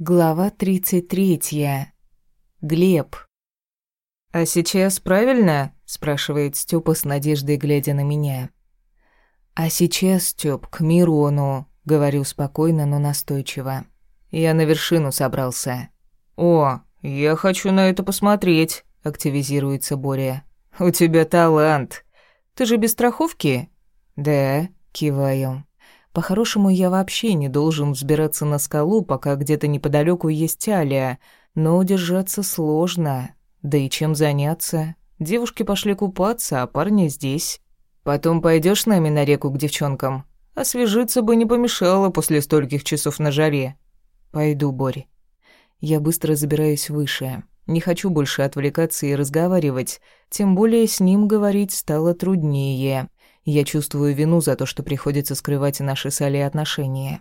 Глава 33. Глеб. «А сейчас правильно?» – спрашивает Стёпа с надеждой, глядя на меня. «А сейчас, Стёп, к Мирону», – говорю спокойно, но настойчиво. «Я на вершину собрался». «О, я хочу на это посмотреть», – активизируется Боря. «У тебя талант. Ты же без страховки?» «Да», – киваю. По-хорошему, я вообще не должен взбираться на скалу, пока где-то неподалеку есть Алия, но удержаться сложно. Да и чем заняться? Девушки пошли купаться, а парни здесь. Потом пойдешь с нами на реку к девчонкам? Освежиться бы не помешало после стольких часов на жаре. Пойду, Борь. Я быстро забираюсь выше. Не хочу больше отвлекаться и разговаривать, тем более с ним говорить стало труднее. Я чувствую вину за то, что приходится скрывать наши с Али отношения.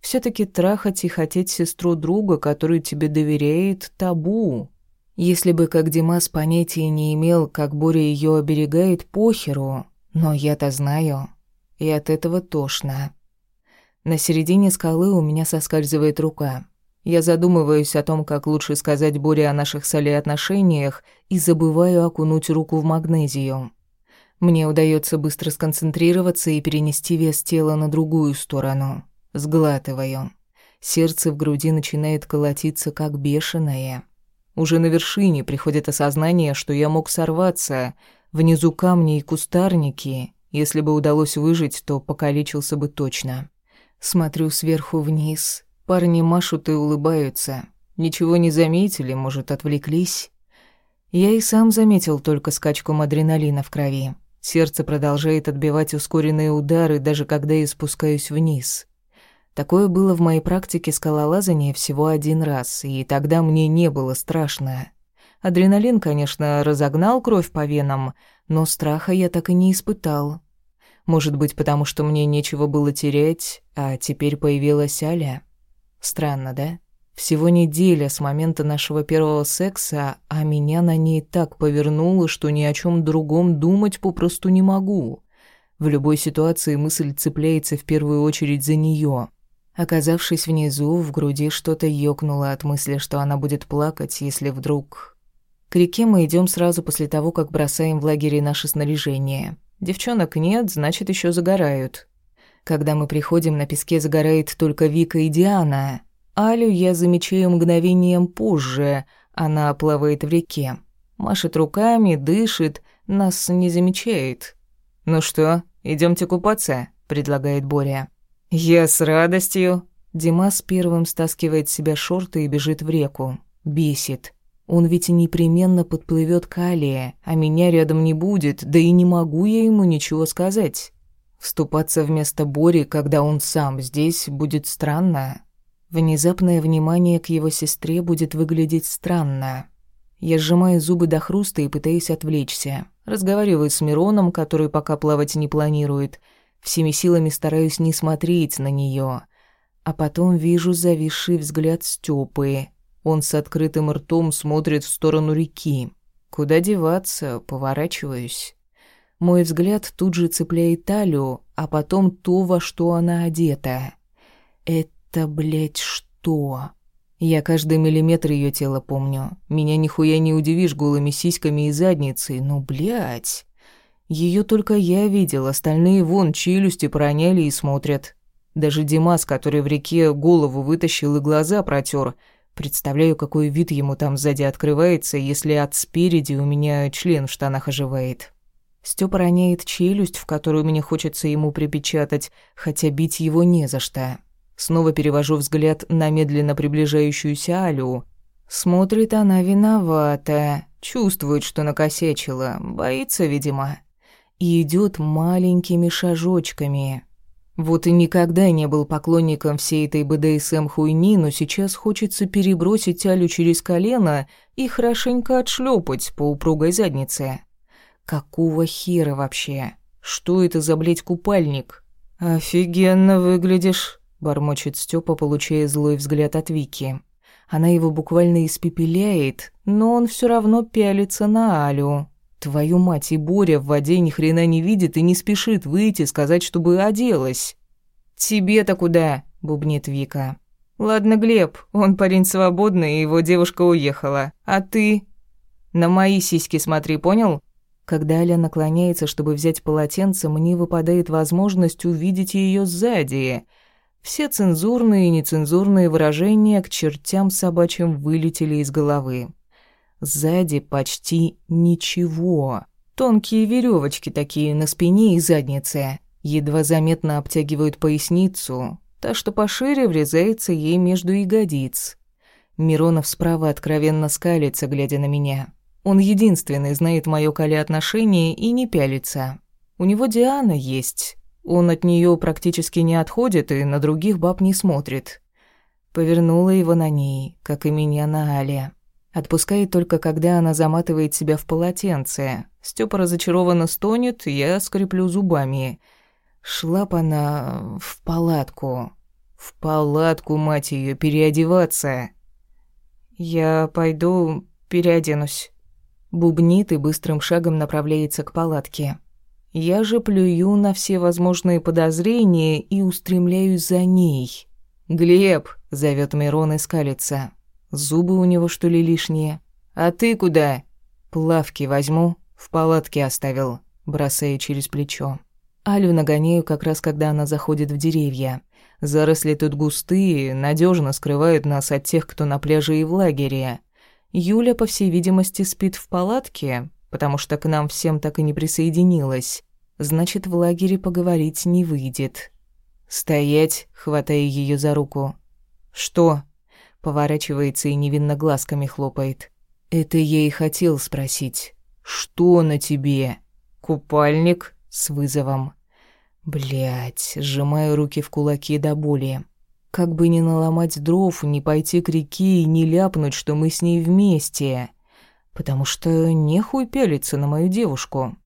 все таки трахать и хотеть сестру друга, который тебе доверяет, табу. Если бы как Димас понятия не имел, как Боря ее оберегает, похеру. Но я-то знаю. И от этого тошно. На середине скалы у меня соскальзывает рука. Я задумываюсь о том, как лучше сказать Боре о наших с Али отношениях, и забываю окунуть руку в магнезию. Мне удается быстро сконцентрироваться и перенести вес тела на другую сторону. Сглатываю. Сердце в груди начинает колотиться, как бешеное. Уже на вершине приходит осознание, что я мог сорваться. Внизу камни и кустарники. Если бы удалось выжить, то покалечился бы точно. Смотрю сверху вниз. Парни машут и улыбаются. Ничего не заметили, может, отвлеклись. Я и сам заметил только скачку адреналина в крови. Сердце продолжает отбивать ускоренные удары, даже когда я спускаюсь вниз. Такое было в моей практике скалолазания всего один раз, и тогда мне не было страшно. Адреналин, конечно, разогнал кровь по венам, но страха я так и не испытал. Может быть, потому что мне нечего было терять, а теперь появилась Аля? Странно, да? Всего неделя с момента нашего первого секса, а меня на ней так повернуло, что ни о чем другом думать попросту не могу. В любой ситуации мысль цепляется в первую очередь за нее. Оказавшись внизу, в груди что-то ёкнуло от мысли, что она будет плакать, если вдруг... К реке мы идем сразу после того, как бросаем в лагере наше снаряжение. Девчонок нет, значит, еще загорают. Когда мы приходим, на песке загорает только Вика и Диана — Алю я замечаю мгновением позже. Она плавает в реке. Машет руками, дышит, нас не замечает. «Ну что, идемте купаться?» — предлагает Боря. «Я с радостью». Димас первым стаскивает с себя шорты и бежит в реку. Бесит. Он ведь непременно подплывет к Алие, а меня рядом не будет, да и не могу я ему ничего сказать. Вступаться вместо Бори, когда он сам здесь, будет странно. Внезапное внимание к его сестре будет выглядеть странно. Я сжимаю зубы до хруста и пытаюсь отвлечься. Разговариваю с Мироном, который пока плавать не планирует. Всеми силами стараюсь не смотреть на нее. А потом вижу зависший взгляд Стёпы. Он с открытым ртом смотрит в сторону реки. Куда деваться, поворачиваюсь. Мой взгляд тут же цепляет талию, а потом то, во что она одета. Это это, блядь, что? Я каждый миллиметр ее тела помню. Меня нихуя не удивишь голыми сиськами и задницей, но, блядь... Ее только я видел, остальные вон челюсти проняли и смотрят. Даже Димас, который в реке голову вытащил и глаза протер. Представляю, какой вид ему там сзади открывается, если от спереди у меня член в штанах оживает. Стёпа роняет челюсть, в которую мне хочется ему припечатать, хотя бить его не за что. Снова перевожу взгляд на медленно приближающуюся Алю. Смотрит она виновата, чувствует, что накосячила, боится, видимо. И идет маленькими шажочками. Вот и никогда не был поклонником всей этой БДСМ-хуйни, но сейчас хочется перебросить Алю через колено и хорошенько отшлепать по упругой заднице. Какого хера вообще? Что это за, блядь, купальник? «Офигенно выглядишь», Бормочет Степа, получая злой взгляд от Вики. Она его буквально испепеляет, но он все равно пялится на Алю. Твою мать, и Боря в воде ни хрена не видит и не спешит выйти, сказать, чтобы оделась. «Тебе-то куда?» — бубнит Вика. Ладно, Глеб, он парень свободный, и его девушка уехала. А ты? На мои сиськи смотри, понял? Когда Аля наклоняется, чтобы взять полотенце, мне выпадает возможность увидеть ее сзади. Все цензурные и нецензурные выражения к чертям собачьим вылетели из головы. Сзади почти ничего. Тонкие веревочки такие на спине и заднице. Едва заметно обтягивают поясницу. Та, что пошире, врезается ей между ягодиц. Миронов справа откровенно скалится, глядя на меня. Он единственный знает моё Кали отношение и не пялится. У него Диана есть. Он от неё практически не отходит и на других баб не смотрит. Повернула его на ней, как и меня на Але. Отпускает только, когда она заматывает себя в полотенце. Стёпа разочарованно стонет, я скреплю зубами. Шла б она в палатку. В палатку, мать её, переодеваться. «Я пойду переоденусь». Бубнит и быстрым шагом направляется к палатке. Я же плюю на все возможные подозрения и устремляюсь за ней. «Глеб!» — зовет Мирон и скалится. Зубы у него, что ли, лишние? «А ты куда?» «Плавки возьму, в палатке оставил», бросаю через плечо. Алю нагоняю как раз, когда она заходит в деревья. Заросли тут густые, надежно скрывают нас от тех, кто на пляже и в лагере. Юля, по всей видимости, спит в палатке, потому что к нам всем так и не присоединилась. Значит, в лагере поговорить не выйдет. «Стоять!» — хватая ее за руку. «Что?» — поворачивается и невинно глазками хлопает. «Это я и хотел спросить. Что на тебе?» «Купальник?» — с вызовом. Блять, сжимаю руки в кулаки до боли. Как бы не наломать дров, не пойти к реке и не ляпнуть, что мы с ней вместе. Потому что нехуй пялиться на мою девушку.